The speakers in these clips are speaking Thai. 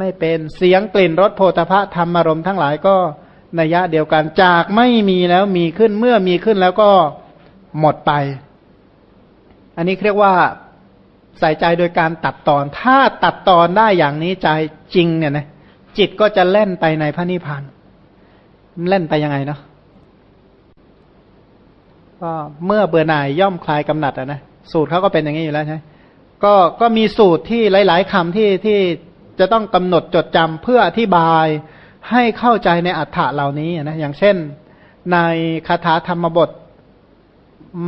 ไม่เป็นเสียงกลิ่นรสโพธพะธรรมารมณ์ทั้งหลายก็นัยยะเดียวกันจากไม่มีแล้วมีขึ้นเมื่อมีขึ้นแล้วก็หมดไป อันนี้เรียกว่าใส่ใจโดยการตัดตอน ถ้าตัดตอนได้อย่างนี้ใจจริงเนี่ยนะจิตก็จะเล่นไปในพระนิพพานเล่นไปยังไงเนาะก็เมื่อเบื่อหน่ายย่อมคลายกำหนัดอะนะสูตรเขาก็เป็นอย่างนี้อยู่แล้วใช่ก็ก็มีสูตรที่หลาย ๆคำที่ที่ จะต้องกำหนดจดจำเพื่ออธิบายให้เข้าใจในอัฏฐะเหล่านี้นะอย่างเช่น ในคาถาธรรมบท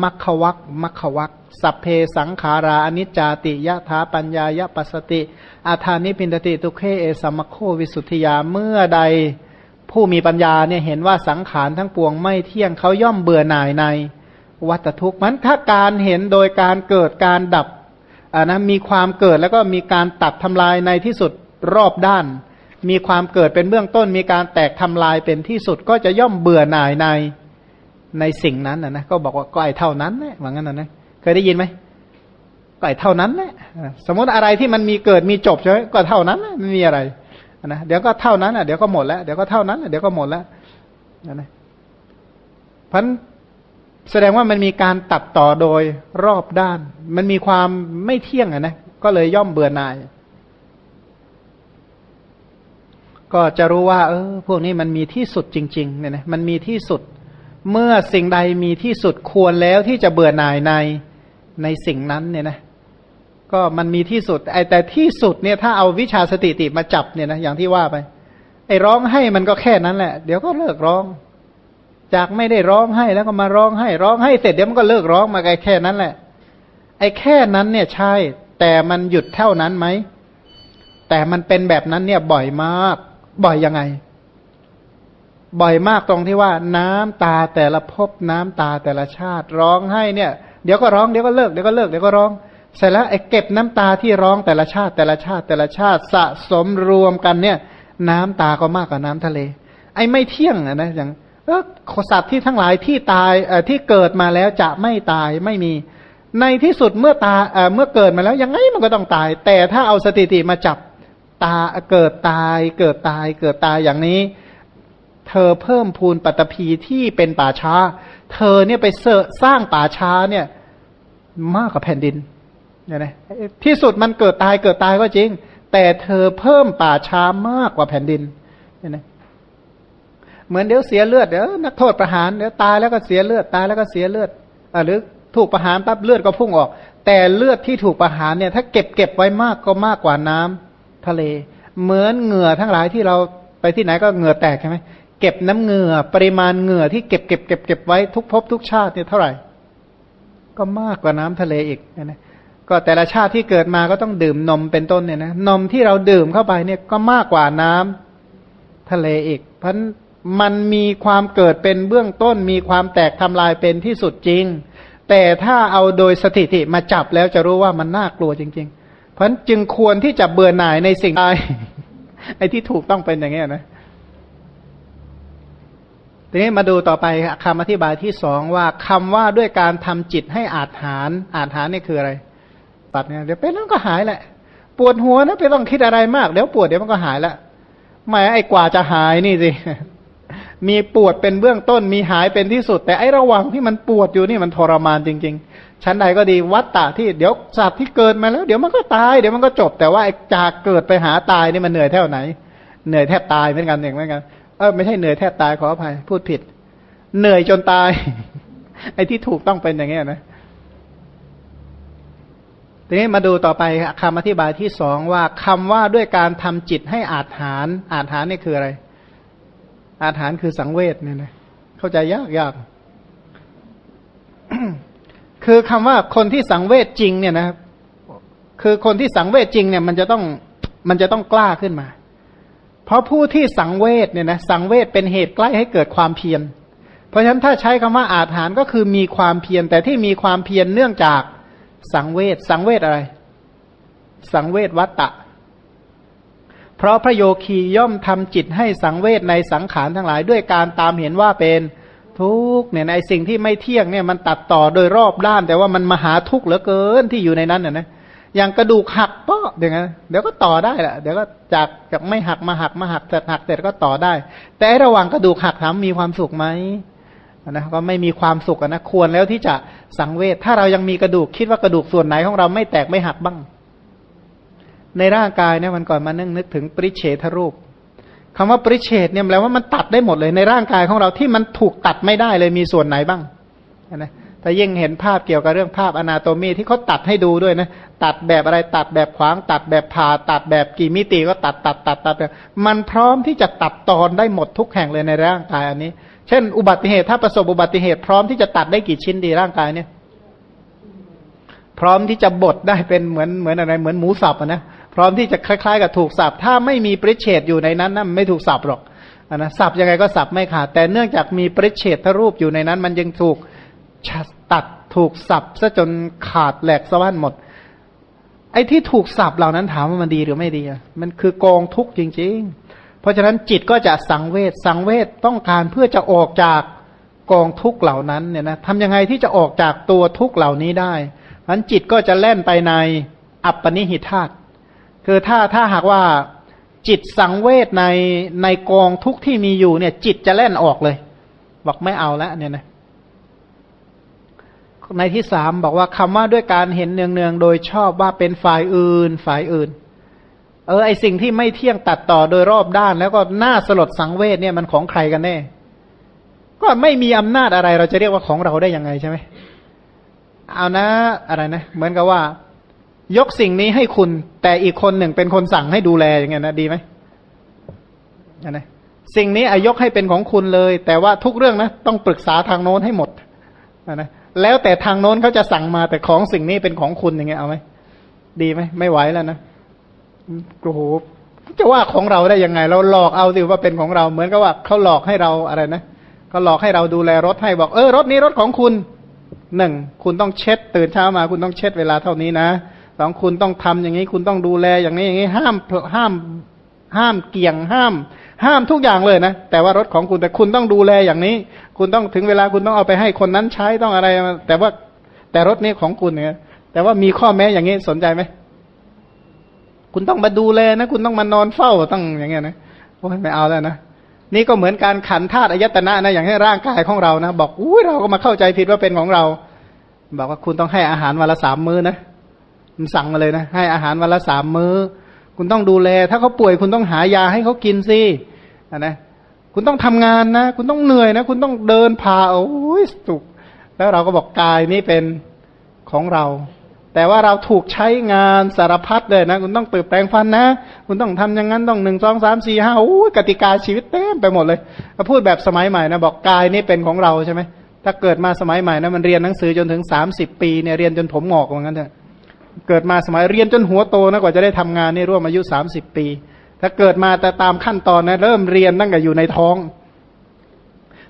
มัคควักมัคควักสัพเพสังขาราอนิจจาติยะถาปัญญายะปัสติ อาธานิพินติตุเคเอสัมโควิสุทธิยาเมื่อใดผู้มีปัญญาเนี่ยเห็นว่าสังขารทั้งปวงไม่เที่ยงเขาย่อมเบื่อหน่ายใน วัตทุกข์มันถ้าการเห็นโดยการเกิดการดับอ่านะมีความเกิดแล้วก็มีการตัดทำลายในที่สุด รอบด้าน มีความเกิดเป็นเบื้องต้น มีการแตกทำลายเป็นที่สุดก็จะย่อมเบื่อหน่ายในในสิ่งนั้นนะนะก็บอกว่าก็ไอเท่านั้นแหละว่างั้นนะนะเคยได้ยินไหมก็ไอเท่านั้นแหละสมมติอะไรที่มันมีเกิดมีจบใช่ไหมก็เท่านั้นไม่มีอะไรนะเดี๋ยวก็เท่านั้นอะเดี๋ยวก็หมดแล้วเดี๋ยวก็เท่านั้นเดี๋ยวก็หมดแล้วนะพันแสดงว่ามันมีการตัดต่อโดยรอบด้าน มันมีความไม่เที่ยงอะนะก็เลยย่อมเบื่อหน่าย ก็จะรู้ว่า เออ พวกนี้มันมีที่สุดจริงๆเนี่ยนะมันมีที่สุด เมื่อสิ่งใดมีที่สุดควรแล้วที่จะเบื่อหน่ายในในสิ่งนั้นเนี่ยนะก็มันมีที่สุดไอแต่ที่สุดเนี่ยถ้าเอาวิชาสติติมาจับเนี่ยนะอย่างที่ว่าไป ไอร้องให้มันก็แค่นั้นแหละ เดี๋ยวก็เลิกร้อง จากไม่ได้ร้องให้แล้วก็มาร้องให้ ร้องให้เสร็จเดี๋ยวมันก็เลิกร้องมาไกลแค่นั้นแหละ ไอแค่นั้นเนี่ยใช่ แต่มันหยุดเท่านั้นไหมแต่มันเป็นแบบนั้นเนี่ยบ่อยมาก บ่อยยังไง บ่อยมากตรงที่ว่าน้ำตาแต่ละภพน้ำตาแต่ละชาติ ร้องให้เนี่ย เดี๋ยวก็ร้องเดี๋ยวก็เลิกเดี๋ยวก็เลิกเดี๋ยวก็ร้องเสร็จแล้วไอ้เก็บน้ำตาที่ร้องแต่ละชาติแต่ละชาติแต่ละชาติสะสมรวมกันเนี่ย น้ำตาก็มากกว่าน้ำทะเล ไอ้ไม่เที่ยงอะนะอย่างสัตว์ที่ทั้งหลายที่ตายที่เกิดมาแล้วจะไม่ตายไม่มี ในที่สุดเมื่อตาเมื่อเกิดมาแล้วยังไงมันก็ต้องตาย แต่ถ้าเอาสถิติมาจับ ตาเกิดตาย เกิดตาย เกิดตายอย่างนี้ เธอเพิ่มพูนปัตภีที่เป็นป่าช้า เธอเนี่ยไปเสสร้างป่าช้าเนี่ย มากกว่าแผ่นดินเนี่ยนะที่สุดมันเกิดตายเกิดตายก็จริง แต่เธอเพิ่มป่าช้ามากกว่าแผ่นดินเนี่ยนะเหมือนเดี๋ยวเสียเลือดเดี๋ยวนักโทษประหารเดี๋ยวตายแล้วก็เสียเลือดตายแล้วก็เสียเลือดอ่าหรือถูกประหารปั๊บเลือดก็พุ่งออก แต่เลือดที่ถูกประหารเนี่ย ถ้าเก็บเก็บไว้มากก็มากกว่าน้ำ ทะเล เหมือนเหงื่อทั้งหลายที่เราไปที่ไหนก็เหงื่อแตกใช่ไหมเก็บน้ำเหงื่อปริมาณเหงื่อที่เก็บเก็บเก็บเก็บไว้ทุกภพทุกชาติเนี่ยเท่าไหร่ ก็มากกว่าน้ำทะเลอีกนะก็แต่ละชาติที่เกิดมาก็ต้องดื่มนมเป็นต้นเนี่ยนะนมที่เราดื่มเข้าไปเนี่ยก็มากกว่าน้ำทะเลอีก เพราะมันมีความเกิดเป็นเบื้องต้น มีความแตกทำลายเป็นที่สุดจริง แต่ถ้าเอาโดยสถิติมาจับแล้วจะรู้ว่ามันน่ากลัวจริง ๆ ราะจึงควรที่จะเบื่อหน่ายในสิ่งใดไอ้ที่ถูกต้องเป็นอย่างนี้นะทีนี้มาดูต่อไปคำอธิบายที่สองว่าคำว่าด้วยการทำจิตให้อาจหารอาจหารนี่คืออะไรตัดเนี่ยเดี๋ยวเป็นแล้วก็หายแหละ ปวดหัวนะไปต้องคิดอะไรมากเดี๋ยวปวดเดี๋ยวมันก็หายแล้วหมายไอ้กว่าจะหายนี่สิมีปวดเป็นเบื้องต้นมีหายเป็นที่สุด แต่ไอ้ระหว่างที่มันปวดอยู่นี่มันทรมานจริง ๆ ชั้นใดก็ดีวัตตะที่เดี๋ยวสัตว์ที่เกิดมาแล้ว เดี๋ยวมันก็ตายเดี๋ยวมันก็จบแต่ว่าจากเกิดไปหาตายนี่มันเหนื่อยเท่าไหน เหนื่อยแทบตายเหมือนกันเองเหมือนกันเออไม่ใช่เหนื่อยแทบตายขออภัยพูดผิด เหนื่อยจนตาย ไอ้ที่ถูกต้องเป็นอย่างเงี้ยนะทีนี้มาดูต่อไปคำอธิบายที่สองว่าคำว่าด้วยการทำจิตให้อาจหารอาจหารนี่คืออะไร อาถานคือสังเวชเนี่ยนะเข้าใจยากยาก คือคำว่าคนที่สังเวชจริงเนี่ยนะคือคนที่สังเวชจริงเนี่ยมันจะต้องมันจะต้องกล้าขึ้นมา เพราะผู้ที่สังเวชเนี่ยนะสังเวชเป็นเหตุใกล้ให้เกิดความเพียร เพราะฉะนั้นถ้าใช้คำว่าอาถานก็คือมีความเพียรแต่ที่มีความเพียรเนื่องจากสังเวชสังเวชอะไร สังเวชวัตตะ เพราะพระโยคีย่อมทำจิตให้สังเวชในสังขารทั้งหลาย ด้วยการตามเห็นว่าเป็น ทุกเนี่ยในสิ่งที่ไม่เที่ยงเนี่ยมันตัดต่อโดยรอบด้าน แต่ว่ามันมหาทุกข์เหลือเกินที่อยู่ในนั้นน่ะนะอย่างกระดูกหักเปาะเดี๋ยวนะเดี๋ยวก็ต่อได้แหละเดี๋ยวก็จากจากไม่หักมาหักมาหักเสร็จหักเสร็จก็ต่อได้ แต่ระหว่างกระดูกหักถามมีความสุขไหมนะก็ไม่มีความสุขนะควรแล้วที่จะสังเวชถ้าเรายังมีกระดูกคิดว่ากระดูกส่วนไหนของเราไม่แตกไม่หักบ้าง ในร่างกายเนี่ยมันก่อนมานึกนึกถึงปริเฉทรูป คำว่าปริเฉทเนี่ยแปลว่ามันตัดได้หมดเลยในร่างกายของเราที่มันถูกตัดไม่ได้เลยมีส่วนไหนบ้างนะแต่ยิ่งเห็นภาพเกี่ยวกับเรื่องภาพอนาโตมีที่เขาตัดให้ดูด้วยนะตัดแบบอะไรตัดแบบขวาง ตัดแบบผ่าตัดแบบกี่มิติก็ตัดตัดตัดตัดแบบมันพร้อมที่จะตัดตอนได้หมดทุกแห่งเลยในร่างกายอันนี้ เช่น อุบัติเหตุถ้าประสบอุบัติเหตุพร้อมที่จะตัดได้กี่ชิ้นดีร่างกายเนี่ย พร้อมที่จะบดได้เป็นเหมือนเหมือนอะไรเหมือนหมูสับนะ พร้อมที่จะคล้ายๆ กับถูกสับถ้าไม่มีปริเชตอยู่ในนั้นนะไม่ถูกสับหรอกนะสับยังไงก็สับไม่ขาดแต่เนื่องจากมีปริเชตทรูปอยู่ในนั้น มันยังถูกตัดถูกสับซะจนขาดแหลกสะบั้นหมด ไอ้ที่ถูกสับเหล่านั้นถามว่ามันดีหรือไม่ดีมันคือกองทุกข์จริง ๆ เพราะฉะนั้นจิตก็จะสังเวชสังเวชต้องการเพื่อจะออกจากกองทุกข์เหล่านั้นเนี่ยนะทำยังไงที่จะออกจากตัวทุกข์เหล่านี้ได้นั้นจิตก็จะแล่นไปในอัปปนิหิธาต คือถ้าถ้าหากว่าจิตสังเวชในในกองทุกที่มีอยู่เนี่ย จิตจะแล่นออกเลย บอกไม่เอาแล้วเนี่ยนะในที่สามบอกว่าคำว่าด้วยการเห็นเนืองๆโดยชอบว่าเป็นฝ่ายอื่น ฝ่ายอื่น เออไอสิ่งที่ไม่เที่ยงตัดต่อโดยรอบด้าน แล้วก็น่าสลดสังเวชเนี่ยมันของใครกันแน่ ก็ไม่มีอำนาจอะไร เราจะเรียกว่าของเราได้ยังไงใช่ไหมเอานะ อะไรนะ เหมือนกับว่า ยกสิ่งนี้ให้คุณ แต่อีกคนหนึ่งเป็นคนสั่งให้ดูแลอย่างเงี้ยนะดีไหมนะสิ่งนี้อายกให้เป็นของคุณเลย แต่ว่าทุกเรื่องนะต้องปรึกษาทางโน้นให้หมดนะแล้วแต่ทางโน้นเขาจะสั่งมาแต่ของสิ่งนี้เป็นของคุณอย่างเงี้ยเอาไหมดีไหมไม่ไหวแล้วนะโอ้โหจะว่าของเราได้ยังไง เราหลอกเอาสิว่าเป็นของเราเหมือนกับว่าเขาหลอกให้เราอะไรนะเขาหลอกให้เราดูแลรถให้บอกเออรถนี้รถของคุณหนึ่งคุณต้องเช็ดตื่นเช้ามา คุณต้องเช็ดเวลาเท่านี้นะ สองคุณต้องทำอย่างนี้ คุณต้องดูแลอย่างนี้อย่างนี้ห้ามห้ามห้ามเกี่ยงห้าม ห้ามทุกอย่างเลยนะ แต่ว่ารถของคุณแต่คุณต้องดูแลอย่างนี้ คุณต้องถึงเวลาคุณต้องเอาไปให้คนนั้นใช้ต้องอะไร แต่ว่าแต่รถนี้ของคุณเนี่ยแต่ว่ามีข้อแม้อย่างนี้สนใจไหมคุณต้องมาดูแลนะ คุณต้องมานอนเฝ้าต้องอย่างเงี้ยนะโอ้ยไม่เอาแล้วนะนี่ก็เหมือนการขันธาตุอายตนะนะอย่างให้ร่างกายของเรานะ บอกอุ้ยเราก็มาเข้าใจผิดว่าเป็นของเรา บอกว่าคุณต้องให้อาหารวันละสามมื้อนะ สั่งมาเลยนะ ให้อาหารวันละสามมื้อ คุณต้องดูแล ถ้าเขาป่วยคุณต้องหายาให้เขากินสินะคุณต้องทำงานนะ คุณต้องเหนื่อยนะ คุณต้องเดินพาโอ้ยสุขแล้วเราก็บอกกายนี่เป็นของเรา แต่ว่าเราถูกใช้งานสารพัดเลยนะ คุณต้องตื่นแปลงฟันนะ คุณต้องทำอย่างนั้นต้องหนึ่งสองสามสี่ห้าโอ้ยกติกาชีวิตเต็มไปหมดเลยพูดแบบสมัยใหม่นะบอกกายนี่เป็นของเราใช่ไหมถ้าเกิดมาสมัยใหม่นะมันเรียนหนังสือจนถึงสามสิบปีเนี่ยเรียนจนผมหงอกเหมือนกันเถอะ เกิดมาสมัยเรียนจนหัวโตนะกว่าจะได้ทำงานนี่ร่วมอายุสามสิบปี ถ้าเกิดมาแต่ตามขั้นตอนนะเริ่มเรียนตั้งแต่อยู่ในท้อง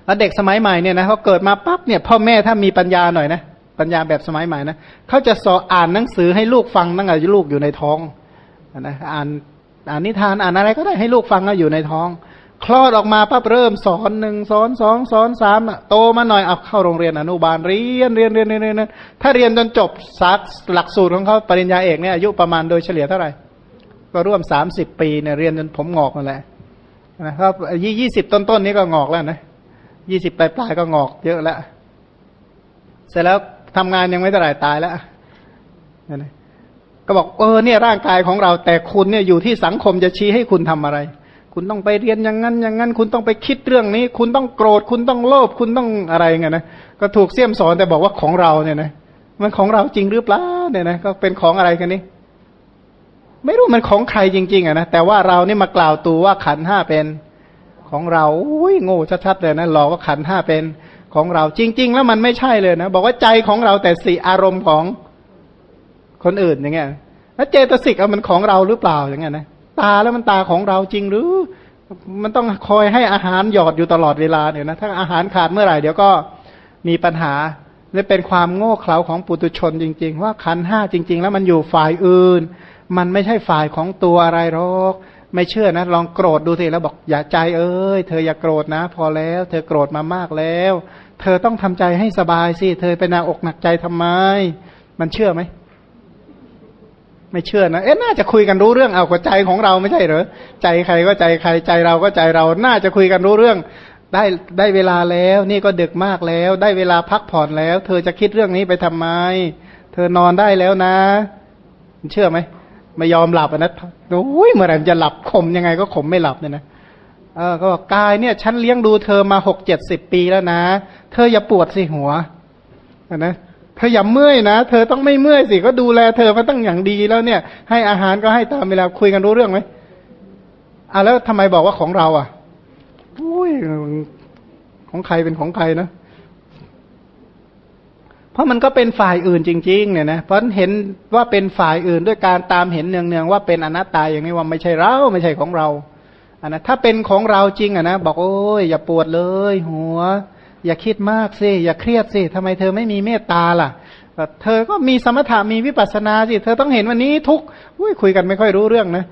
แล้วเด็กสมัยใหม่เนี่ยนะเขาเกิดมาปั๊บเนี่ยพ่อแม่ถ้ามีปัญญาหน่อยนะปัญญาแบบสมัยใหม่นะเขาจะสอนอ่านหนังสือให้ลูกฟังตั้งแต่ลูกอยู่ในท้องนะอ่านอ่านนิทานอ่านอะไรก็ได้ให้ลูกฟังก็อยู่ในท้อง คลอดออกมาปั๊บเริ่มสอนหนึ่งสอนสองสอนสามโตมาหน่อยเอาเข้าโรงเรียนอนุบาลเรียนเรียนเรียนเรียนเรียนถ้าเรียนจนจบสักหลักสูตรของเขาปริญญาเอกเนี่ยอายุประมาณโดยเฉลี่ยเท่าไหร่ ก็ร่วมสามสิบปีเนี่ยเรียนจนผมงอกนั่นแหละนะครับยี่ยี่สิบต้นๆนนี้ก็งอกแล้วนะยี่สิบปลายปลายก็งอกเยอะแล้วเสร็จแล้วทำงานยังไม่เท่าไหร่ตายแล้วนะก็บอกเออเนี่ยร่างกายของเราแต่คุณเนี่ยอยู่ที่สังคมจะชี้ให้คุณทำอะไร คุณต้องไปเรียนอย่างนั้นอย่างนั้น คุณต้องไปคิดเรื่องนี้ คุณต้องโกรธ คุณต้องโลภคุณต้องอะไรเงี้ยนะก็ถูกเสี่ยมสอนแต่บอกว่าของเราเนี่ยนะมันของเราจริงหรือเปล่าเนี่ยนะก็เป็นของอะไรกันนี่ไม่รู้มันของใครจริง ๆอะนะแต่ว่าเรานี่มากล่าวตัวว่าขันห้าเป็นของเราอุ้ยโง่ชัดๆเลยนะหลอกว่าขันห้าเป็นของเราจริง ๆ แล้วมันไม่ใช่เลยนะบอกว่าใจของเราแต่สี่อารมณ์ของคนอื่นอย่างเงี้ยแล้วเจตสิกมันของเราหรือเปล่าอย่างเงี้ยนะ ตาแล้วมันตาของเราจริงหรือ มันต้องคอยให้อาหารหยอดอยู่ตลอดเวลาเนี่ยนะถ้าอาหารขาดเมื่อไหร่เดี๋ยวก็มีปัญหาและเป็นความโง่เขลาของปุตุชนจริง ๆ ว่าขันห้าจริง ๆ แล้วมันอยู่ฝ่ายอื่น มันไม่ใช่ฝ่ายของตัวอะไรหรอกไม่เชื่อนะ ลองโกรธดูสิแล้วบอกอย่าใจเอ้ยเธออย่าโกรธนะ พอแล้ว เธอโกรธมามากแล้ว เธอต้องทำใจให้สบายสิเธอเป็นนาอกหนักใจทำไม มันเชื่อไหม ไม่เชื่อนะเอ๊ะน่าจะคุยกันรู้เรื่องเอากว่าใจของเราไม่ใช่เหรอใจใครก็ใจใครใจเราก็ใจเรา น่าจะคุยกันรู้เรื่อง ได้ได้เวลาแล้ว นี่ก็ดึกมากแล้ว ได้เวลาพักผ่อนแล้ว เธอจะคิดเรื่องนี้ไปทำไม เธอนอนได้แล้วนะ เชื่อไหมไม่ยอมหลับนะโอ้ยเมื่อไหร่จะหลับข่มยังไงก็ข่มไม่หลับเนี่ยนะเออก็บอกกายเนี่ย ฉันเลี้ยงดูเธอมาหกเจ็ดสิบปีแล้วนะ เธออย่าปวดสิหัวนะ เธออย่าเมื่อยนะ เธอต้องไม่เมื่อยสิก็ดูแลเธอมาตั้งอย่างดีแล้วเนี่ย ให้อาหารก็ให้ตามเวลาคุยกันรู้เรื่องไหมอะแล้วทำไมบอกว่าของเรา อะอุ้ยของใครเป็นของใครนะเพราะมันก็เป็นฝ่ายอื่นจริง ๆ เนี่ยนะเพราะเห็นว่าเป็นฝ่ายอื่นด้วยการตามเห็นเนืองๆว่าเป็นอนัตตาอย่างนี้ว่าไม่ใช่เราไม่ใช่ของเราอันนะถ้าเป็นของเราจริงอะนะบอกโอ้ยอย่าปวดเลย หัว อย่าคิดมากสิอย่าเครียดสิทำไมเธอไม่มีเมตตาล่ะเธอก็มีสมถะมีวิปัสสนาสิเธอต้องเห็นวันนี้ทุกคุยกันไม่ค่อยรู้เรื่องนะ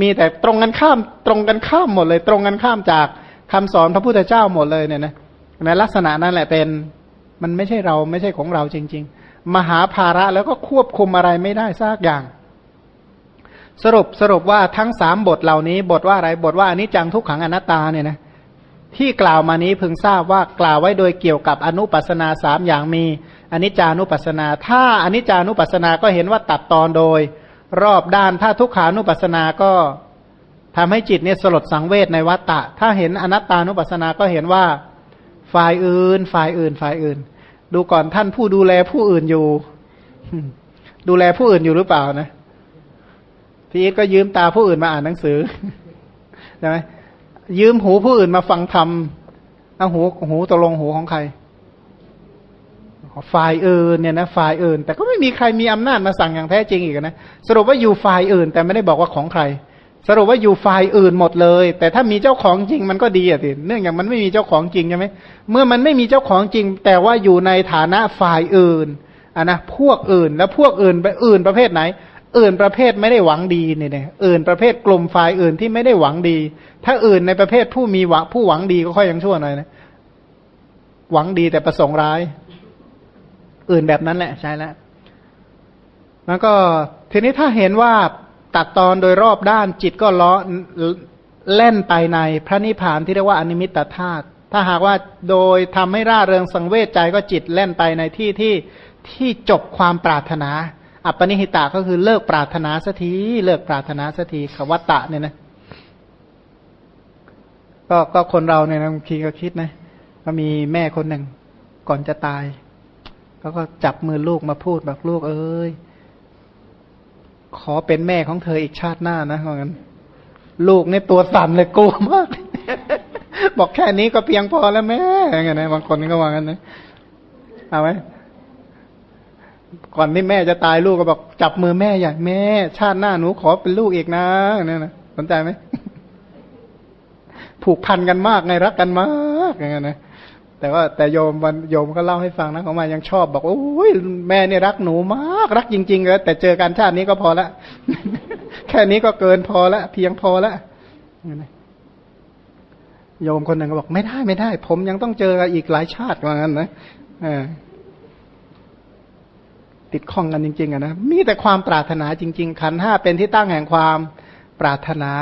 มีแต่ตรงกันข้ามตรงกันข้ามหมดเลย ตรงกันข้ามจากคำสอนพระพุทธเจ้าหมดเลยเนี่ยนะในลักษณะนั้นแหละเป็นมันไม่ใช่เราไม่ใช่ของเราจริง ๆ มหาภาระแล้วก็ควบคุมอะไรไม่ได้ซากอย่าง สรุปสรุปว่าทั้งสามบทเหล่านี้ บทว่าอะไรบทว่าอนิจจังทุกขังอนัตตาเนี่ยนะ ที่กล่าวมานี้พึงทราบว่ากล่าวไว้โดยเกี่ยวกับอนุปัสนาสามอย่างมีอนิจจานุปัสนา ถ้าอนิจจานุปัสนาก็เห็นว่าตัดตอนโดย รอบด้านถ้าทุกขานุปัสนาก็ทำให้จิตเนี่ยสลดสังเวชในวัตตะ ถ้าเห็นอนัตตานุปัสนาก็เห็นว่าฝ่ายอื่น ฝ่ายอื่น ฝ่ายอื่น ดูก่อนท่านผู้ดูแลผู้อื่นอยู่ ดูแลผู้อื่นอยู่หรือเปล่านะพี่ก็ยืมตาผู้อื่นมาอ่านหนังสือใช่ไหม ยืมหูผู้อื่นมาฟังธรรมเอาหูหูตกลงหูของใครฝ่ายอื่นเนี่ยนะฝ่ายอื่น แต่ก็ไม่มีใครมีอำนาจมาสั่งอย่างแท้จริงอีกนะสรุปว่าอยู่ฝ่ายอื่น แต่ไม่ได้บอกว่าของใคร สรุปว่าอยู่ฝ่ายอื่นหมดเลย แต่ถ้ามีเจ้าของจริงมันก็ดีอะสิเนื่องจากมันไม่มีเจ้าของจริงใช่ไหมเมื่อมันไม่มีเจ้าของจริง แต่ว่าอยู่ในฐานะฝ่ายอื่นอะนะพวกอื่นแล้วพวกอื่นไปอื่นประเภทไหน อื่นประเภทไม่ได้หวังดีเนี่ยเนี่ยอื่นประเภทกลุ่มฝ่ายอื่นที่ไม่ได้หวังดี ถ้าอื่นในประเภทผู้มีหวังผู้หวังดีก็ค่อยยังชั่วหน่อยนะหวังดีแต่ประสงค์ร้าย อื่นแบบนั้นแหละใช่แล้วแล้วก็ทีนี้ถ้าเห็นว่าตัดตอนโดยรอบด้านจิตก็ล้อเล่นไปในพระนิพพานที่เรียกว่าอนิมิตธาตุถ้าหากว่าโดยทำให้ร่าเริงสังเวชใจก็จิตเล่นไปในที่ที่ที่จบความปรารถนา อัปปนิหิตะก็คือเลิกปรารถนาสักทีเลิกปรารถนาสักทีขวัตตะเนี่ยนะก็ก็คนเราเนี่ยบางทีก็คิดนะก็มีแม่คนหนึ่ง ก่อนจะตายเขาก็จับมือลูกมาพูดบอกลูกเอ้ยขอเป็นแม่ของเธออีกชาติหน้านะเพราะงั้น ลูกเนี่ยตัวสั่นเลยกลัวมาก บอกแค่นี้ก็เพียงพอแล้วแม่อย่างเงี้ยนะบางคนก็ว่างั้นนะเอาไหม ก่อนที่แม่จะตายลูกก็บอกจับมือแม่อย่างแม่ ชาติหน้าหนูขอเป็นลูกอีกนะเนี่ยนะสนใจไหมผูกพันกันมากไงรักกันมากอย่างเงี้ยนะแต่ว่าแต่โยมวันโยมก็เล่าให้ฟังนะของมายังชอบบอกโอ้ยแม่เนี่ยรักหนูมากรักจริงๆเลยแต่เจอกันชาตินี้ก็พอละ แค่นี้ก็เกินพอละเพียงพอละโยมคนหนึ่งก็บอกไม่ได้ไม่ได้ ผมยังต้องเจออีกหลายชาติว่างั้นนะอ่า ติดข้องกันจริงๆอะนะมีแต่ความปรารถนาจริง ๆ ขันห้าเป็นที่ตั้งแห่งความปรารถนา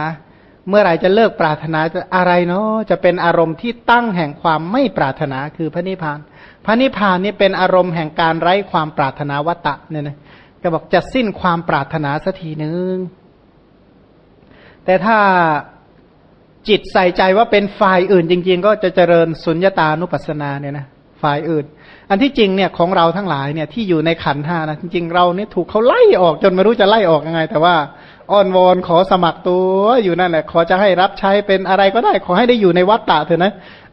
เมื่อไหร่จะเลิกปรารถนาจะอะไรเนาะจะเป็นอารมณ์ที่ตั้งแห่งความไม่ปรารถนาคือพระนิพพาน พระนิพพานนี่เป็นอารมณ์แห่งการไร้ความปรารถนาวัตตะเนี่ยนะก็บอกจะสิ้นความปรารถนาสักทีนึงแต่ถ้าจิตใส่ใจว่าเป็นฝ่ายอื่นจริง ๆ ก็จะเจริญสุญญตานุปัสสนาเนี่ยนะฝ่ายอื่น อันที่จริงเนี่ยของเราทั้งหลายเนี่ยที่อยู่ในขันห้านะจริงๆเราเนี่ยถูกเขาไล่ออกจนไม่รู้จะไล่ออกยังไง แต่ว่าอ้อนวอนขอสมัครตัวอยู่นั่นแหละขอจะให้รับใช้เป็นอะไรก็ได้ ขอให้ได้อยู่ในวัดตะเถอะนะ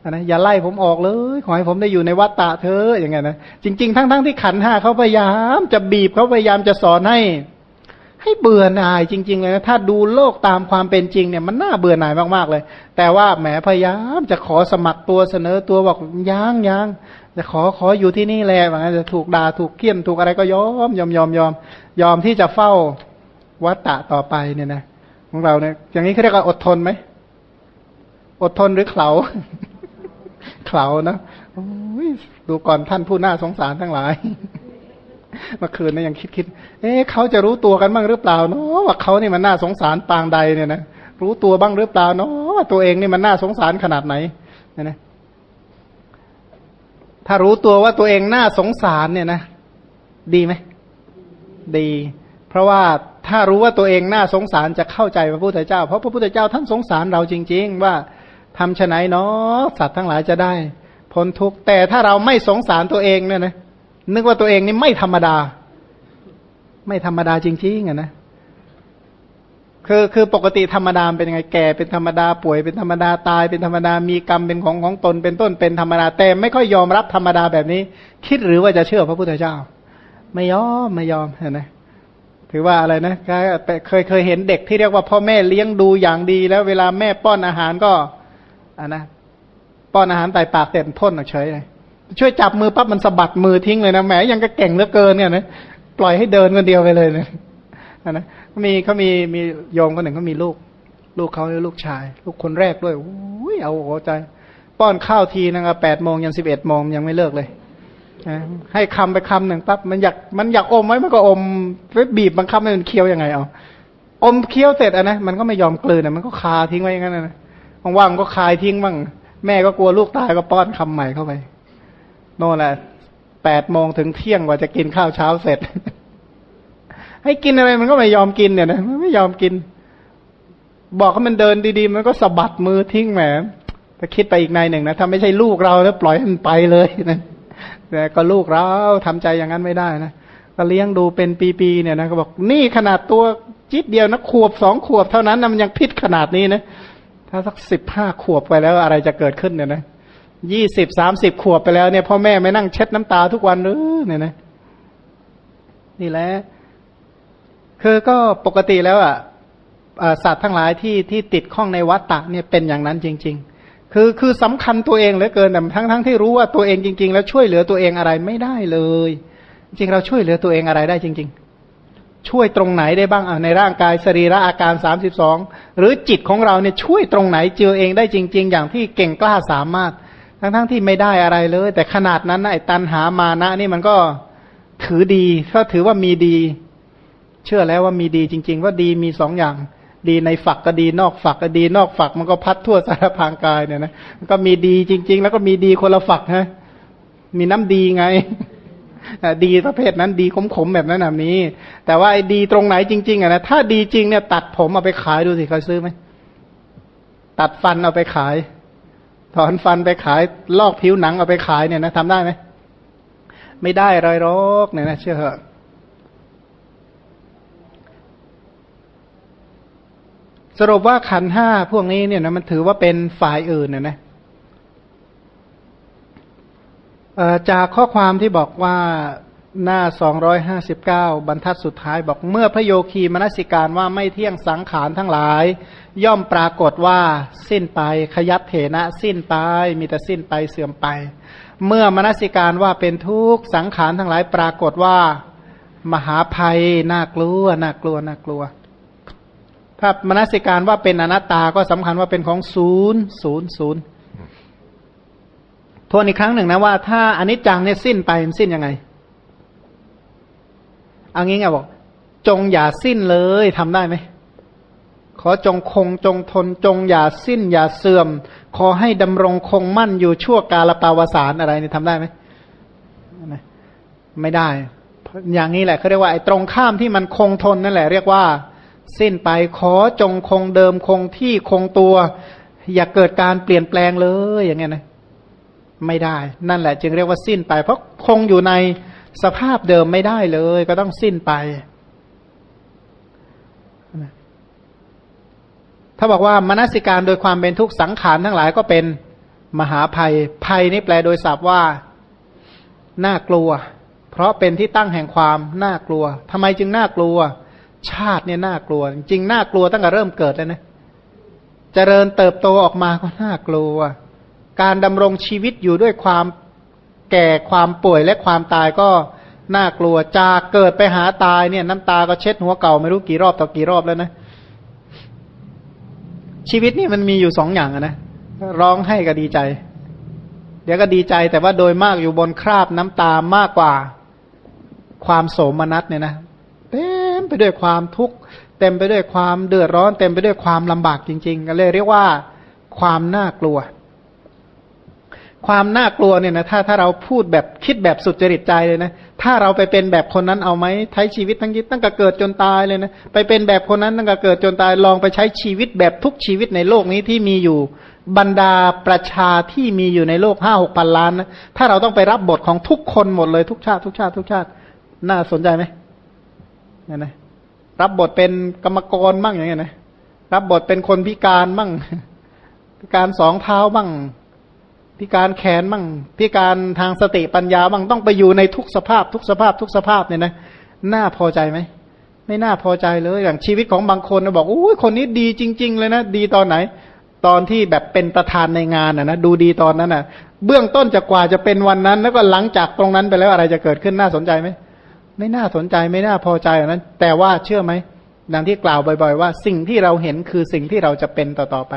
นะอย่าไล่ผมออกเลย ขอให้ผมได้อยู่ในวัดตะเถอะอย่างเงี้ยนะจริง ๆ ทั้งๆทที่ขันห้าเขาพยายามจะบีบเขาพยายามจะสอนให้ ให้เบื่อหน่ายจริง ๆ เลยนะถ้าดูโลกตามความเป็นจริงเนี่ยมันน่าเบื่อหน่ายมากๆเลย แต่ว่าแหมพยายามจะขอสมัครตัวเสนอตัวบอกยังยังจะขอขออยู่ที่นี่แหละว่างั้นจะถูกด่าถูกเคี่ยนถูกอะไรก็ยอมยอมยอมยอมยอมที่จะเฝ้าวัตตะต่อไปเนี่ยนะของเราเนี่ยอย่างนี้เขาเรียกว่าอดทนไหมอดทนหรือเขาเขานะดูก่อนท่านผู้น่าสงสารทั้งหลาย เมื่อคืนนะยังคิดคิด เอ๊ะเขาจะรู้ตัวกันบ้างหรือเปล่าเนาะว่าเขานี่มันน่าสงสารปางใดเนี่ยนะรู้ตัวบ้างหรือเปล่าเนาะว่าตัวเองนี่มันน่าสงสารขนาดไหนเนี่ยนะถ้ารู้ตัวว่าตัวเองน่าสงสารเนี่ยนะ ดีไหมดี เพราะว่าถ้ารู้ว่าตัวเองน่าสงสารจะเข้าใจพระพุทธเจ้า เพราะพระพุทธเจ้าท่านสงสารเราจริง ๆ ว่าทำฉไนเนาะสัตว์ทั้งหลายจะได้พ้นทุกข์แต่ถ้าเราไม่สงสารตัวเองเนี่ยนะ นึกว่าตัวเองนี่ไม่ธรรมดา ไม่ธรรมดาจริงๆอะนะคือคือปกติธรรมดาเป็นยังไงแก่เป็นธรรมดาป่วยเป็นธรรมดาตายเป็นธรรมดามีกรรมเป็นของของตนเป็นต้นเป็นธรรมดาแต่ไม่ค่อยยอมรับธรรมดาแบบนี้ คิดหรือว่าจะเชื่อพระพุทธเจ้า ไม่ยอมไม่ยอมเห็นไหมถือว่าอะไรนะเคยเคยเห็นเด็กที่เรียกว่าพ่อแม่เลี้ยงดูอย่างดี แล้วเวลาแม่ป้อนอาหารก็อ่านะ ป้อนอาหารใส่ปากเสร็จพ่นเฉยเลย ช่วยจับมือปั๊บมันสะบัดมือทิ้งเลยนะแหมยังก็เก่งเหลือเกินเนี่ยนะปล่อยให้เดินคนเดียวไปเลยนะนะมีเขามีมีโยมคนหนึ่งเขามีลูก ลูกเขาเรียลูกชาย ลูกคนแรกด้วยอุ้ยเอาหัวใจ ป้อนข้าวทีนะครับแปดโมงยันสิบเอ็ดโมงยังไม่เลิกเลยให้คำไปคำหนึ่งปั๊บมันอยากมันอยากอมไว้มันก็อมไปบีบบังคับให้มันเคี้ยวยังไงเอาอมเคี้ยวเสร็จอะนะมันก็ไม่ยอมกลืนอะมันก็คาทิ้งไว้อย่างนั้นนะว่างๆก็คายทิ้งบ้างแม่ก็กลัวลูกตายก็ป้อนคำใหม่เข้าไป โน่นแหละแปดโมงถึงเที่ยงกว่าจะกินข้าวเช้าเสร็จ ให้กินอะไรมันก็ไม่ยอมกินเนี่ยนะไม่ยอมกิน บอกให้มันเดินดีๆ มันก็สะบัดมือทิ้งแหมแต่คิดไปอีกนายหนึ่งนะถ้าไม่ใช่ลูกเราแล้วปล่อยมันไปเลยนะแต่ก็ลูกเราทำใจอย่างนั้นไม่ได้นะก็เลี้ยงดูเป็นปีๆเนี่ยนะก็บอกนี่ขนาดตัวจิตเดียวนะขวบสองขวบเท่านั้นนะมันยังพิษขนาดนี้นะถ้าสักสิบห้าขวบไปแล้วอะไรจะเกิดขึ้นเนี่ยนะ ยี่สิบสามสิบขวบไปแล้วเนี่ยพ่อแม่ไม่นั่งเช็ดน้ำตาทุกวันหรือเนี่ยนะนี่แหละคือก็ปกติแล้วอะสัตว์ทั้งหลายที่ที่ติดข้องในวัฏฏะเนี่ยเป็นอย่างนั้นจริง ๆ คือคือสำคัญตัวเองเหลือเกินแต่ทั้งทั้งที่รู้ว่าตัวเองจริง ๆ แล้วช่วยเหลือตัวเองอะไรไม่ได้เลย จริงเราช่วยเหลือตัวเองอะไรได้จริง ๆ ช่วยตรงไหนได้บ้างอะในร่างกายสรีระอาการสามสิบสองหรือจิตของเราเนี่ยช่วยตรงไหนเจอเองได้จริง ๆ อย่างที่เก่งกล้าสามารถ ทั้งๆทที่ไม่ได้อะไรเลย แต่ขนาดนั้นไอ้ตันหามานะ นี่มันก็ถือดีก็ถือว่ามีดี เชื่อแล้วว่ามีดีจริง ๆ ว่าดีมีสองอย่าง ดีในฝักก็ดีนอกฝักก็ดีนอกฝัก มันก็พัดทั่วสารพางกายเนี่ยนะมันก็มีดีจริง ๆ แล้วก็มีดีคนละฝักฮะมีน้ำดีไงดีประเภทนั้นดีขมๆแบบนั้นแบบนี้ แต่ว่าไอ้ดีตรงไหนจริงๆอะนะถ้าดีจริงเนี่ย ตัดผมเอาไปขายดูสิใครซื้อไหมตัดฟันเอาไปขาย ถอนฟันไปขาย ลอกผิวหนังเอาไปขายเนี่ยนะทำได้ไหมไม่ได้รอยรกเนี่ยนะเชื่อเหอะสรุปว่าขันห้าพวกนี้เนี่ยนะมันถือว่าเป็นฝ่ายอื่นนะนะจากข้อความที่บอกว่า หน้าสองร้อยห้าสิบเก้าบรรทัดสุดท้ายบอกเมื่อพระโยคีมนสิการว่าไม่เที่ยงสังขารทั้งหลาย ย่อมปรากฏว่าสิ้นไปขยับเถนะสิ้นไป มีแต่สิ้นไปเสื่อมไป เมื่อมนสิการว่าเป็นทุกข์สังขารทั้งหลายปรากฏว่า มหาภัยน่ากลัวน่ากลัวน่ากลัว ถ้ามนสิการว่าเป็นอนัตตาก็สำคัญว่าเป็นของศูนย์ศูนย์ศูนย์ทวนอีกครั้งหนึ่งนะว่า ถ้าอนิจจังเนี่ยสิ้นไปมันสิ้นยังไง อันนี้ไงบอก จงอย่าสิ้นเลยทำได้ไหม ขอจงคงจงทนจงอย่าสิ้น อย่าเสื่อม ขอให้ดำรงคงมั่นอยู่ชั่วกาลปาวสารอะไรนี่ทำได้ไหมไม่ได้ อย่างนี้แหละเขาเรียกว่าไอ้ตรงข้ามที่มันคงทนนั่นแหละ เรียกว่า สิ้นไปขอจงคงเดิมคงที่คงตัว อย่าเกิดการเปลี่ยนแปลงเลยอย่างเงี้ยนะไม่ได้ นั่นแหละ จึงเรียกว่าสิ้นไป เพราะคงอยู่ใน สภาพเดิมไม่ได้เลย ก็ต้องสิ้นไป ถ้าบอกว่ามนสิการโดยความเป็นทุกข์สังขารทั้งหลายก็เป็นมหาภัย ภัยนี่แปลโดยศัพท์ว่า น่ากลัว เพราะเป็นที่ตั้งแห่งความน่ากลัวทำไมจึงน่ากลัว ชาติเนี่ยน่ากลัว จริงน่ากลัวตั้งแต่เริ่มเกิดเลยนะเจริญเติบโตออกมาก็น่ากลัว การดำรงชีวิตอยู่ด้วยความ แก่ความป่วยและความตายก็น่ากลัวจากเกิดไปหาตายเนี่ย น้ำตาก็เช็ดหัวเก่าไม่รู้กี่รอบต่อกี่รอบแล้วนะ ชีวิตนี่มันมีอยู่สองอย่างนะร้องให้ก็ดีใจ เดี๋ยวก็ดีใจแต่ว่าโดยมากอยู่บนคราบน้ำตามากกว่าความโสมนัสเนี่ยนะเต็มไปด้วยความทุกข์เต็มไปด้วยความเดือดร้อน เต็มไปด้วยความลำบากจริง ๆ ก็เลยเรียกว่าความน่ากลัว ความน่ากลัวเนี่ยนะถ้าถ้าเราพูดแบบคิดแบบสุดจริตใจเลยนะถ้าเราไปเป็นแบบคนนั้นเอาไหมใช้ชีวิตทั้งยิตั้งแต่เกิดจนตายเลยนะไปเป็นแบบคนนั้นตั้งแต่เกิดจนตายลองไปใช้ชีวิตแบบทุกชีวิตในโลกนี้ที่มีอยู่บรรดาประชาที่มีอยู่ในโลกห้าหกพันล้านนะถ้าเราต้องไปรับบทของทุกคนหมดเลยทุกชาติ ทุกชาติ ทุกชาติ น่าสนใจไหมเนี่ยนะรับบทเป็นกรรมกรบ้างอย่างเงี้ยนะรับบทเป็นคนพิการบ้างพิการสองเท้าบ้าง พิการแขนบ้างพิการทางสติปัญญาบ้างต้องไปอยู่ในทุกสภาพ ทุกสภาพ ทุกสภาพเนี่ยนะน่าพอใจไหมไม่น่าพอใจเลยอย่างชีวิตของบางคนนะบอกโอ้ยคนนี้ดีจริง ๆ เลยนะดีตอนไหน ตอนที่แบบเป็นประธานในงานอะนะดูดีตอนนั้นอะ เบื้องต้นจะกว่าจะเป็นวันนั้น แล้วก็หลังจากตรงนั้นไปแล้วอะไรจะเกิดขึ้นน่าสนใจไหมไม่น่าสนใจไม่น่าพอใจนั้น แต่ว่าเชื่อไหมดังที่กล่าวบ่อย ๆ ว่า สิ่งที่เราเห็นคือสิ่งที่เราจะเป็นต่อๆไป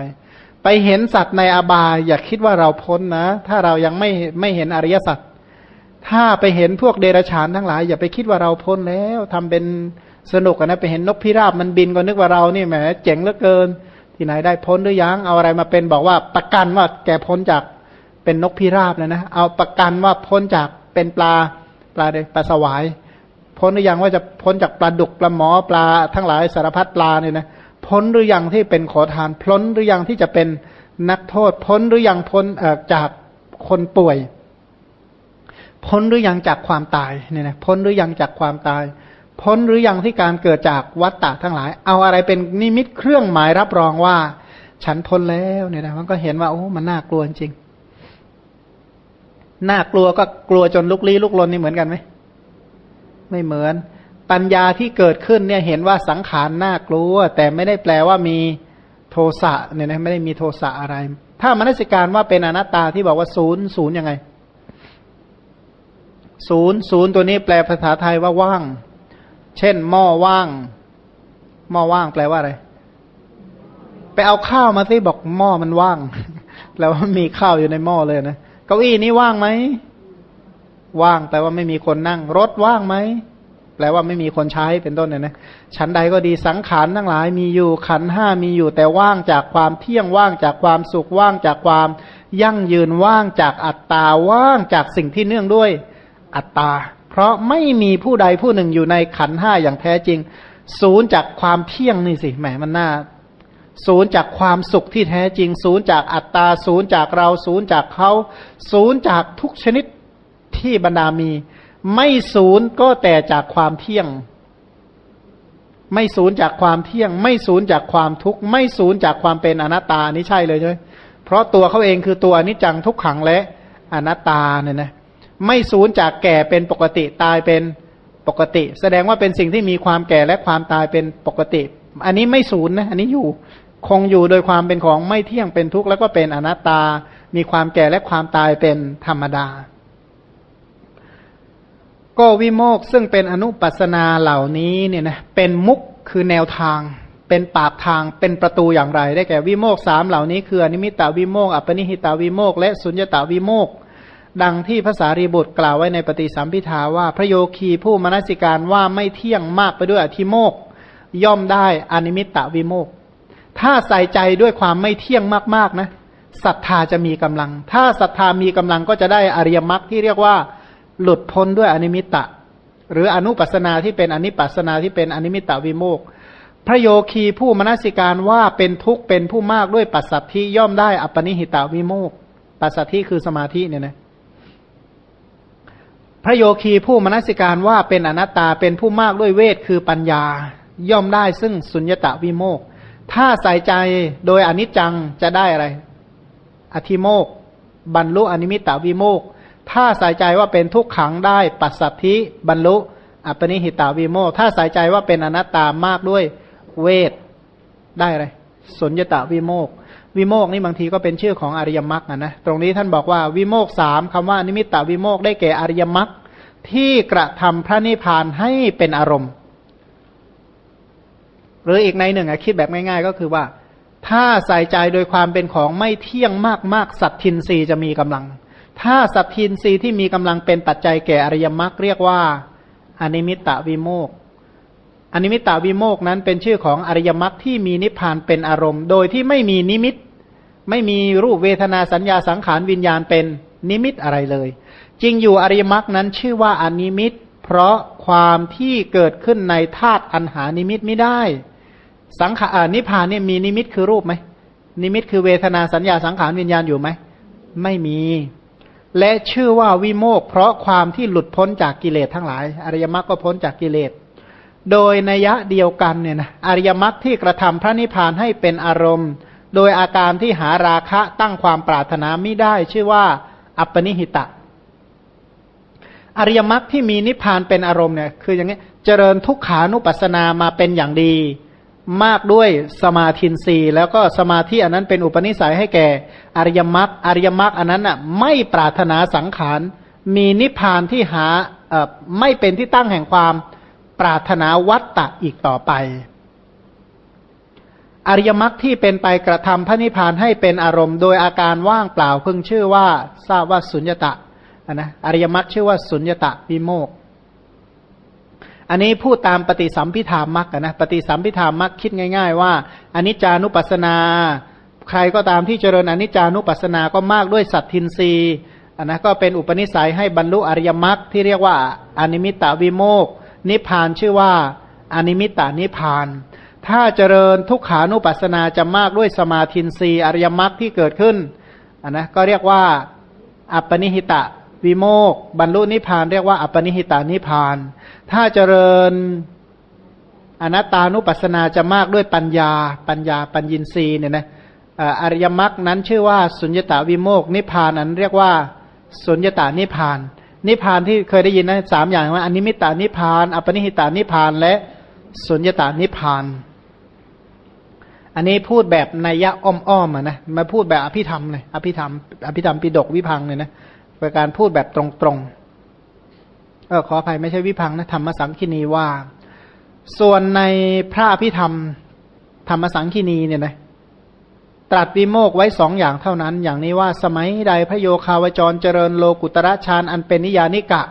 ไปเห็นสัตว์ในอบาย อย่าคิดว่าเราพ้นนะ ถ้าเรายังไม่ไม่เห็นอริยสัจถ้าไปเห็นพวกเดรัจฉานทั้งหลาย อย่าไปคิดว่าเราพ้นแล้วทำเป็นสนุกนะไปเห็นนกพิราบมันบินก็นึกว่าเรานี่แหมเจ๋งเหลือเกิน ที่ไหนได้พ้นหรือยังเอาอะไรมาเป็นบอกว่าประกันว่าแกพ้นจากเป็นนกพิราบแล้วนะเอาประกันว่าพ้นจากเป็นปลาปลาปลาสวาย พ้นหรือยังว่าจะพ้นจากปลาดุกปลาหมอปลาทั้งหลายสารพัดปลาเนี่ยนะ พ้นหรือยังที่เป็นขอทาน พ้นหรือยังที่จะเป็นนักโทษ พ้นหรือยังพ้นจากคนป่วย พ้นหรือยังจากความตายเนี่ยนะพ้นหรือยังจากความตาย พ้นหรือยังที่การเกิดจากวัฏฏะทั้งหลาย เอาอะไรเป็นนิมิตเครื่องหมายรับรองว่า ฉันพ้นแล้วเนี่ยนะมันก็เห็นว่าโอ้มันน่ากลัวจริงน่ากลัวก็กลัวจนลุกลี้ลุกลนนี่เหมือนกันไหมไม่เหมือน ปัญญาที่เกิดขึ้นเนี่ยเห็นว่าสังขารน่ากลัว แต่ไม่ได้แปลว่ามีโทสะเนี่ยนะไม่ได้มีโทสะอะไร ถ้ามนสิการว่าเป็นอนัตตาที่บอกว่าศูนย์ศูนย์ยังไงศูนย์ศูนย์ตัวนี้แปลภาษาไทยว่าว่าง เช่น หม้อว่าง หม้อว่างแปลว่าอะไร ไปเอาข้าวมาสิบอกหม้อมันว่าง แล้วมีข้าวอยู่ในหม้อเลยนะเก้าอี้นี้ว่างไหมว่างแปลว่าไม่มีคนนั่ง รถว่างไหม แปลว่าไม่มีคนใช้เป็นต้นเนี่ยนะชั้นใดก็ดีสังขารทั้งหลายมีอยู่ขันห้ามีอยู่แต่ว่างจากความเที่ยงว่างจากความสุขว่างจากความยั่งยืนว่างจากอัตตาว่างจากสิ่งที่เนื่องด้วยอัตตา เพราะไม่มีผู้ใดผู้หนึ่งอยู่ในขันห้าอย่างแท้จริง ศูนย์จากความเที่ยงนี่สิแหมมันน่าศูนย์จากความสุขที่แท้จริง ศูนย์จากอัตตา ศูนย์จากเรา ศูนย์จากเขา ศูนย์จากทุกชนิดที่บรรดามี ไม่ศูนย์ก็แต่จากความเที่ยง ไม่ศูนย์จากความเที่ยง ไม่ศูนย์จากความทุกข์ไม่ศูนย์จากความเป็นอนัตตานี่ใช่เลยใช่ไหมเพราะตัวเขาเองคือตัวอนิจจังทุกขังและอนัตตาเนี่ยนะไม่ศูนย์จากแก่เป็นปกติตายเป็นปกติ แสดงว่าเป็นสิ่งที่มีความแก่และความตายเป็นปกติ อันนี้ไม่ศูนย์นะอันนี้อยู่คงอยู่โดยความเป็นของไม่เที่ยงเป็นทุกข์แล้วก็เป็นอนัตตา มีความแก่และความตายเป็นธรรมดา ก็วิโมกซึ่งเป็นอนุปัสนาเหล่านี้เนี่ยนะเป็นมุกคือแนวทาง เป็นปากทางเป็นประตูอย่างไร ได้แก่วิโมกข์สามเหล่านี้คืออนิมิตตวิโมกข์อัปปณิหิตวิโมกข์และสุญญตวิโมกข์ดังที่พระสารีบุตรกล่าวไว้ในปฏิสัมภิทาว่าพระโยคีผู้มนสิการว่าไม่เที่ยงมากไปด้วยอธิโมกข์ย่อมได้อนิมิตตวิโมกข์ ถ้าใส่ใจด้วยความไม่เที่ยงมากๆนะศรัทธาจะมีกำลัง ถ้าศรัทธามีกำลังก็จะได้อริยมรรคที่เรียกว่า หลุดพ้นด้วยอนิมิตะ หรืออนุปัสนาที่เป็นอนิปัสนาที่เป็นอนิมิตตวิโมกพระโยคีผู้มนสิการว่าเป็นทุกข์เป็นผู้มากด้วยปัสสัทธิย่อมได้อัปนิหิตาวิโมกปัสสัทธิคือสมาธิเนี่ยนะพระโยคีผู้มนสิการว่าเป็นอนัตตาเป็นผู้มากด้วยเวทคือปัญญา ย่อมได้ซึ่งสุญญตาวิโมกถ้าใส่ใจโดยอนิจจังจะได้อะไร อธิโมกบรรลุอนิมิตตวิโมก ถ้าใส่ใจว่าเป็นทุกขังได้ปัสสัทธิบรรลุ อัปปณิหิตวิโมกข์ถ้าใส่ใจว่าเป็นอนัตตามากด้วยเวทได้อะไรสุญญตาวิโมกวิโมกนี่บางทีก็เป็นชื่อของอริยมรรคนะ ตรงนี้ท่านบอกว่าวิโมกสามคำว่านิมิตตวิโมกได้แก่อริยมรรคที่กระทำพระนิพพานให้เป็นอารมณ์ หรืออีกนัยหนึ่งคิดแบบง่าย ๆ ก็คือว่า ถ้าใส่ใจโดยความเป็นของไม่เที่ยงมากๆสัทธินทรีย์จะมีกำลัง ถ้าสัทธินทรีย์ที่มีกำลังเป็นปัจจัยแก่อริยมรรคเรียกว่าอนิมิตตวิโมกอนิมิตตวิโมกนั้นเป็นชื่อของอริยมรรคที่มีนิพพานเป็นอารมณ์ โดยที่ไม่มีนิมิต ไม่มีรูปเวทนาสัญญาสังขารวิญญาณเป็นนิมิตอะไรเลย จริงอยู่อริยมรรคนั้นชื่อว่าอนิมิต เพราะความที่เกิดขึ้นในธาตุอันหานิมิตไม่ได้ สังขารนิพพานเนี่ยมีนิมิตคือรูปไหมนิมิตคือเวทนาสัญญาสังขารวิญญาณอยู่ไหมไม่มี และชื่อว่าวิโมกเพราะความที่หลุดพ้นจากกิเลสทั้งหลาย อริยมรรคก็พ้นจากกิเลส โดยนัยะเดียวกันเนี่ยนะอริยมรรคที่กระทำพระนิพพานให้เป็นอารมณ์ โดยอาการที่หาราคะตั้งความปรารถนาไม่ได้ ชื่อว่า อัปปนิหิตะ อริยมรรคที่มีนิพพานเป็นอารมณ์เนี่ยคืออย่างนี้เจริญทุกขานุปัสสนามาเป็นอย่างดี มากด้วยสมาธินรีแล้วก็สมาธิอันนั้นเป็นอุปนิสัยให้แก่อริยมรรคอริยมรรคอันนั้นอะไม่ปรารถนาสังขาร มีนิพพานที่หาไม่เป็นที่ตั้งแห่งความปรารถนาวัตตะอีกต่อไป อริยมรรคที่เป็นไปกระทำพระนิพพานให้เป็นอารมณ์ โดยอาการว่างเปล่าเพิ่งชื่อว่าทราบว่าสุญญตะนะอริยมรรคชื่อว่าสุญญตะวิโมก อันนี้พูดตามปฏิสัมภิทามรรคนะปฏิสัมภิทามรรคคิดง่าย ๆ ว่าอนิจจานุปัสสนา ใครก็ตามที่เจริญอนิจจานุปัสสนาก็มากด้วยสัทธินทรีย์อันนะก็เป็นอุปนิสัยให้บรรลุอริยมรรคที่เรียกว่าอนิมิตตวิโมกข์นิพพานชื่อว่าอนิมิตตานิพพาน ถ้าเจริญทุกขานุปัสสนาจะมากด้วยสมาธินทรีย์อริยมรรคที่เกิดขึ้นนนะก็เรียกว่าอัปปนิหิตะวิโมกบรรลุนิพานเรียกว่าอัปปนิหิตานิพาน ถ้าเจริญอนัตตานุปัสสนาจะมากด้วยปัญญา ปัญญาปัญญินรีเนี่ยนะอริยมรรคนั้นชื่อว่าสุญญตาวิโมกนิพานนั้นเรียกว่าสุญญตานิพาน นิพานที่เคยได้ยินนะสามอย่างว่าอนิมิตานิพาน อปนิหิตานิพานและสุญญตานิพพาน อันนี้พูดแบบนัยยะอ้อมๆอะนะมาพูดแบบอภิธรรมเลยอภิธรรมอภิธรรมปิดกวิพังเลยนะเป็นการพูดแบบตรงๆ เออขออภัยไม่ใช่วิพังนะธรรมสังคีนีว่า ส่วนในพระอภิธรรม ธรรมสังคีนีเนี่ยนะตรัสวิโมกไว้สองอย่างเท่านั้น อย่างนี้ว่าสมัยใดพระโยคาวจรเจริญโลกุตระฌานอันเป็นนิยานิกะ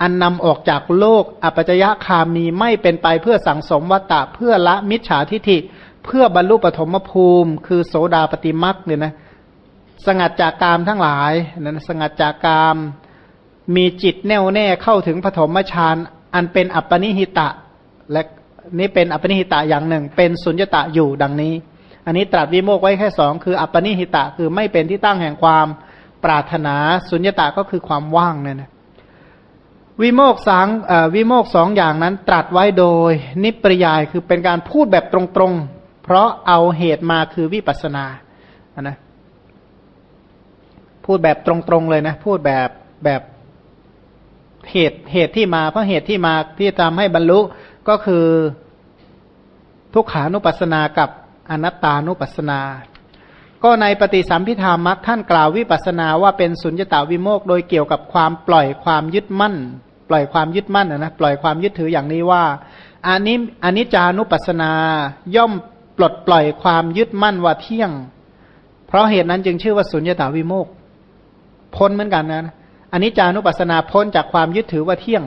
อันนำออกจากโลกอปัจยะคามีไม่เป็นไปเพื่อสังสมวัตตะเพื่อละมิจฉาทิฐิ เพื่อบรรลุปฐมภูมิ คือโสดาปฏิมักเนี่ยนะสงัดจากกามทั้งหลายนั้นสงัดจากกาม มีจิตแน่วแน่เข้าถึงปฐมฌานอันเป็นอัปปนิหิตะ และนี่เป็นอัปปนิหิตะอย่างหนึ่ง เป็นสุญญตะอยู่ดังนี้ อันนี้ตรัสวิโมกไว้แค่สองคืออัปปนิหิตะคือไม่เป็นที่ตั้งแห่งความปรารถนาสุญญตาก็คือความว่างเนี่ยนะวิโมกสังวิโมกสองอย่างนั้นตรัสไว้โดย นิปริยายคือเป็นการพูดแบบตรงๆ เพราะเอาเหตุมาคือวิปัสนานนะพูดแบบตรงๆเลยนะ พูดแบบแบบ เหตุเหตุที่มาเพราะเหตุที่มาที่ทำให้บรรลุก็คือทุกขานุปัสสนากับอนัตตานุปัสสนา ก็ในปฏิสัมพิธามักท่านกล่าววิปัสสนาว่าเป็นสุญญตาวิโมกโดยเกี่ยวกับความปล่อยความยึดมั่น ปล่อยความยึดมั่นนะปล่อยความยึดถืออย่างนี้ว่าอันนี้อนิจจานุปัสนาย่อมปลดปล่อยความยึดมั่นว่าเที่ยง เพราะเหตุนั้นจึงชื่อว่าสุญญตาวิโมกพ้นเหมือนกันนะ อันนี้จานุปัสนาพ้นจากความยึดถือว่าเที่ยง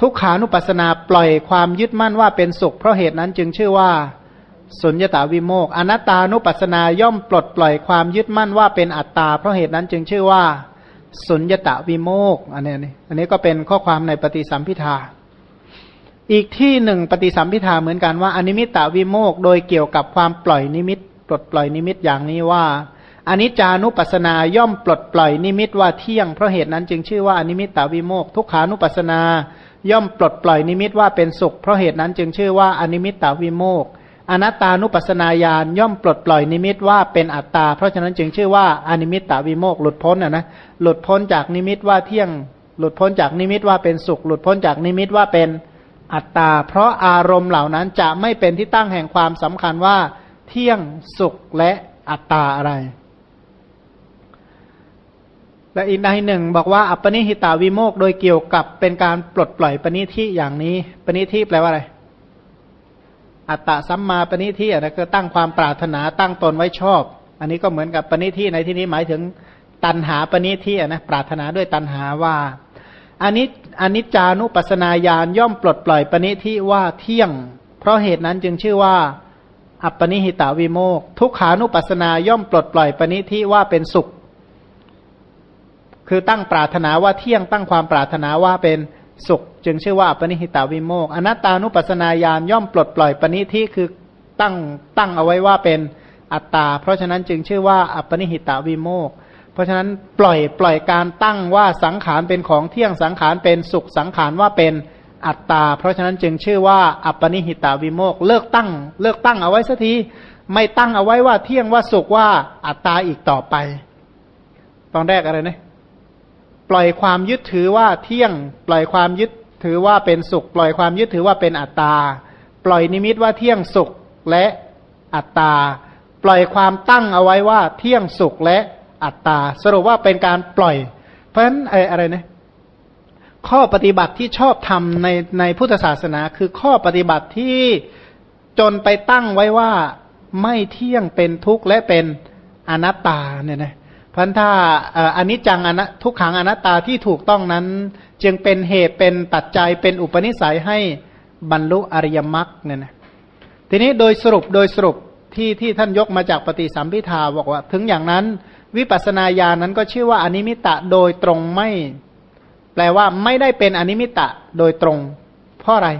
ทุกขานุปัสนาปล่อยความยึดมั่นว่าเป็นสุข เพราะเหตุนั้นจึงชื่อว่าสุญญตาวิโมกอนัตตานุปัสสนาย่อมปลดปล่อยความยึดมั่นว่าเป็นอัตตา เพราะเหตุนั้นจึงชื่อว่าสุญญตาวิโมกอันนี้อันนี้ก็เป็นข้อความในปฏิสัมภิทาอีกที่หนึ่งปฏิสัมภิทาเหมือนกันว่าอนิมิตตาวิโมกโดยเกี่ยวกับความปล่อยนิมิตปลดปล่อยนิมิตอย่างนี้ว่า อนิจจานุปัสสนาย่อมปลดปล่อยนิมิตว่าเที่ยงเพราะเหตุนั้นจึงชื่อว่าอนิมิตตวิโมกทุกขานุปัสสนา ย่อมปลดปล่อยนิมิตว่าเป็นสุข เพราะเหตุนั้นจึงชื่อว่าอนิมิตตวิโมกอนัตตานุปัสสนาญาณย่อมปลดปล่อยนิมิตว่าเป็นอัตตา เพราะฉะนั้นจึงชื่อว่าอนิมิตตวิโมกหลุดพ้นอะนะหลุดพ้นจากนิมิตว่าเที่ยง หลุดพ้นจากนิมิตว่าเป็นสุข หลุดพ้นจากนิมิตว่าเป็นอัตตา เพราะอารมณ์เหล่านั้นจะไม่เป็นที่ตั้งแห่งความสำคัญว่าเที่ยงสุขและอัตตาอะไร และอีกในหนึ่งบอกว่าอัปปนิหิตาวิโมกโดยเกี่ยวกับเป็นการปลดปล่อยปณิที่อย่างนี้ ปณิที่แปลว่าอะไร อัตตะสัมมาปณิที่นะก็ตั้งความปรารถนาตั้งตนไว้ชอบ อันนี้ก็เหมือนกับปณิที่ในที่นี้หมายถึงตันหาปณิที่นะปรารถนาด้วยตันหาว่าอันนี้อนิจจานุปัสสนาญาณย่อมปลดปล่อยปณิที่ว่าเที่ยง เพราะเหตุนั้นจึงชื่อว่า อัปปนิหิตาวิโมกทุกขานุปัสสนาย่อมปลดปล่อยปณิที่ว่าเป็นสุข คือตั้งปรารถนาว่าเที่ยงตั้งความปรารถนาว่าเป็นสุข จึงชื่อว่าอปปนิหิตาวิโมกอนัตตานุปัสนาญาณย่อมปลดปล่อยปณิที่คือตั้งตั้งเอาไว้ว่าเป็นอัตตา เพราะฉะนั้นจึงชื่อว่าอัปนิหิตาวิโมกเพราะฉะนั้นปล่อยปล่อยการตั้งว่าสังขารเป็นของเที่ยงสังขารเป็นสุขสังขารว่าเป็นอัตตา เพราะฉะนั้นจึงชื่อว่าอัปปนิหิตาวิโมกเลิกตั้ง เลิกตั้งเอาไว้สักทีไม่ตั้งเอาไว้ว่าเที่ยงว่าสุขว่าอัตตาอีกต่อไป ตอนแรกอะไรนะ ปล่อยความยึดถือว่าเที่ยง ปล่อยความยึดถือว่าเป็นสุข ปล่อยความยึดถือว่าเป็นอัตตา ปล่อยนิมิตว่าเที่ยงสุขและอัตตา ปล่อยความตั้งเอาไว้ว่าเที่ยงสุขและอัตตา สรุปว่าเป็นการปล่อย เพราะฉะนั้นอะไรนะข้อปฏิบัติที่ชอบทำในในพุทธศาสนา คือข้อปฏิบัติที่จนไปตั้งไว้ว่าไม่เที่ยงเป็นทุกข์และเป็นอนัตตาเนี่ยนะ พันถ้าอันนี้จังอนัทุกขังอนัตตาที่ถูกต้องนั้น จึงเป็นเหตุเป็นปัจจัยเป็นอุปนิสัยให้บรรลุอริยมรรคเนี่ยนะทีนี้โดยสรุปโดยสรุปที่ที่ท่านยกมาจากปฏิสัมภิทาบอกว่า ถึงอย่างนั้น วิปัสสนาญาณนั้นก็ชื่อว่าอนิมิตะโดยตรงไม่ แปลว่าไม่ได้เป็นอนิมิตะโดยตรง เพราะอะไร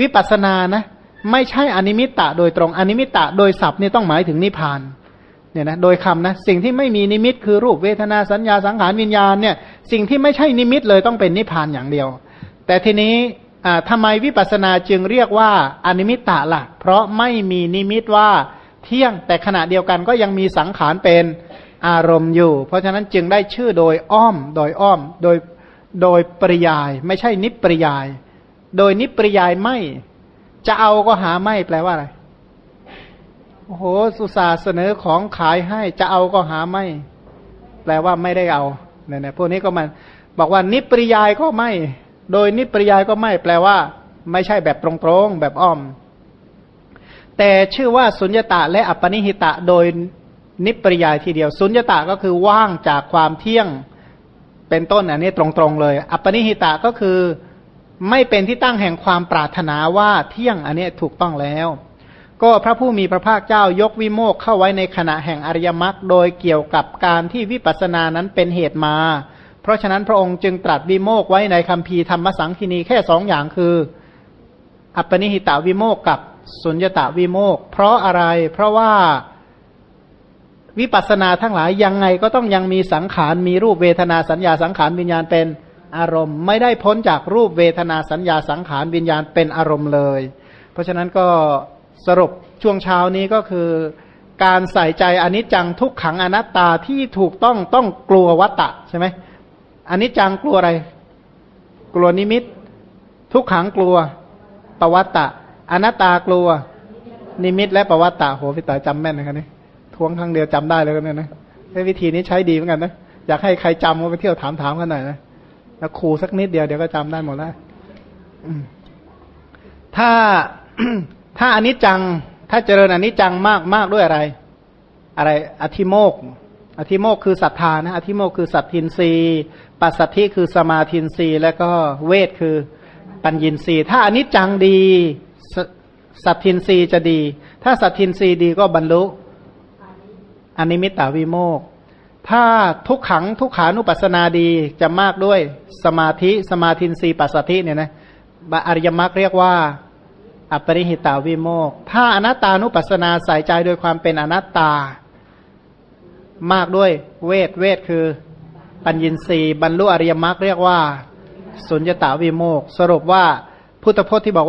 วิปัสสนานะ ไม่ใช่อนิมิตะโดยตรงอนิมิตะโดยศัพท์นี่ต้องหมายถึงนิพพานนี่ยนะโดยคำนะสิ่งที่ไม่มีนิมิตคือรูปเวทนาสัญญาสังขารวิญญาณเนี่ยสิ่งที่ไม่ใช่นิมิตเลยต้องเป็นนิพพานอย่างเดียว แต่ทีนี้ทำไมวิปัสสนาจึงเรียกว่าอนิมิตะละ่ะ เพราะไม่มีนิมิตว่าเที่ยงแต่ขณะเดียวกันก็ยังมีสังขารเป็นอารมณ์อยู่ เพราะฉะนั้นจึงได้ชื่อโดยอ้อมโดยอ้อมโดยโดยปริยาย ไม่ใช่นิปริยาย โดยนิปริยายไม่ จะเอาก็หาไม่แปลว่าอะไร โอ้โหสุสาเสนอของขายให้จะเอาก็หาไม่ แปลว่าไม่ได้เอาเนี่ยพวกนี้ก็มันบอกว่านิปริยายก็ไม่ โดยนิปริยายก็ไม่ แปลว่า ไม่ใช่แบบตรงๆแบบอ้อม แต่ชื่อว่าสุญญตาและอัปปนิหิตะโดยนิปริยายทีเดียว สุญญตาก็คือว่างจากความเที่ยงเป็นต้นอันนี้ตรงๆเลย อัปปนิหิตะก็คือไม่เป็นที่ตั้งแห่งความปรารถนาว่าเที่ยงอันนี้ถูกต้องแล้ว ก็พระผู้มีพระภาคเจ้ายกวิโมกเข้าไว้ในขณะแห่งอริยมรรคโดยเกี่ยวกับการที่วิปัสสนานั้นเป็นเหตุมา เพราะฉะนั้นพระองค์จึงตรัสวิโมกไว้ในคัมภีร์ธรรมสังคีนีแค่สองอย่างคือ อัปปนิหิตาวิโมกกับสุญญตาวิโมกเพราะอะไรเพราะว่าวิปัสสนาทั้งหลายยังไงก็ต้องยังมีสังขารมีรูปเวทนาสัญญาสังขารวิญญาณเป็นอารมณ์ ไม่ได้พ้นจากรูปเวทนาสัญญาสังขารวิญญาณเป็นอารมณ์เลย เพราะฉะนั้นก็ สรุปช่วงเช้านี้ก็คือ การใส่ใจอนิจจังทุกขังอนัตตาที่ถูกต้องต้องกลัววัตตะใช่ไหมอนิจจังกลัวอะไร กลัวนิมิต ทุกขังกลัวปวัตตะ อนัตตากลัว นิมิตและปวัตตะโหพี่ต่อจำแม่นนะครับนี่ทวงครั้งเดียวจำได้เลยเนี่ยนะวิธีนี้ใช้ดีเหมือนกันนะอยากให้ใครจำก็ไปเที่ยวถามถามกันหน่อยนะแล้วครูสักนิดเดียวเดี๋ยวก็จำได้หมดแล้วถ้า ถ้าอนิจจัง ถ้าเจริญอนิจจังมากมากด้วยอะไร อะไร อธิโมก อธิโมกคือศรัทธานะ อธิโมกคือสัตทินรีปัสสัทธิคือสมาทินรีแล้วก็เวทคือปัญญินรีถ้าอนิจจังดีสัตทินรีจะดี ถ้าสัตทินรีดีก็บรรลุอนิมิตตาวิโมก ถ้าทุกขังทุกขานุปัสนาดีจะมากด้วยสมาธิสมาธินรีปัสสธิเนี่ยนะอริยมรรคเรียกว่า อัปปริหิตาวิโมกถ้าอนัตตานุปัสนาใส่ใจโดยความเป็นอนัตตา มากด้วยเวทเวทคือ ปัญญินรีบรรลุอริยมรรคเรียกว่า สุญญตาวิโมกสรุปว่าพุทธพจน์ที่บอกว่า